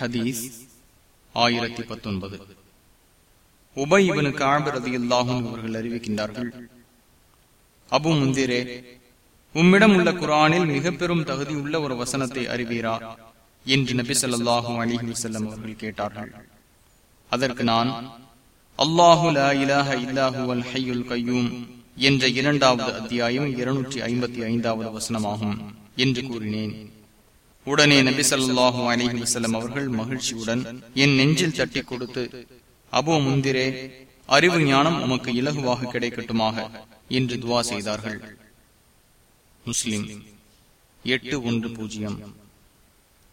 ஹதீஸ் ஆயிரத்தி பத்தொன்பது. உபை இவனுக்கு ஆழ்பிரதியில்லாகும் அவர்கள் அறிவிக்கின்றார்கள். அபு முந்திரே உம்மிடம் உள்ள குரானில் மிக பெரும் தகுதி உள்ள ஒரு வசனத்தை அறிவீரா? என்று நபி சொல்லாஹும் அலிஹி செல்லம் அவர்கள் கேட்டார்கள். அதற்கு நான் அல்லாஹு இலாஹ இல்லாஹு ஹையுல் கையூம் என்ற இரண்டாவது அத்தியாயம் இருநூற்றி ஐம்பத்தி ஐந்தாவது வசனமாகும் என்று கூறினேன். உடனே நபி சொல்லாஹு அலிஹி வசலம் அவர்கள் மகிழ்ச்சியுடன் என் நெஞ்சில் தட்டி கொடுத்து அபோ முந்திரே அறிவு ஞானம் உமக்கு இலகுவாக கிடைக்கட்டுமாக என்று துவா செய்தார்கள். முஸ்லிம் எட்டு ஒன்று பூஜ்ஜியம்.